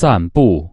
散步。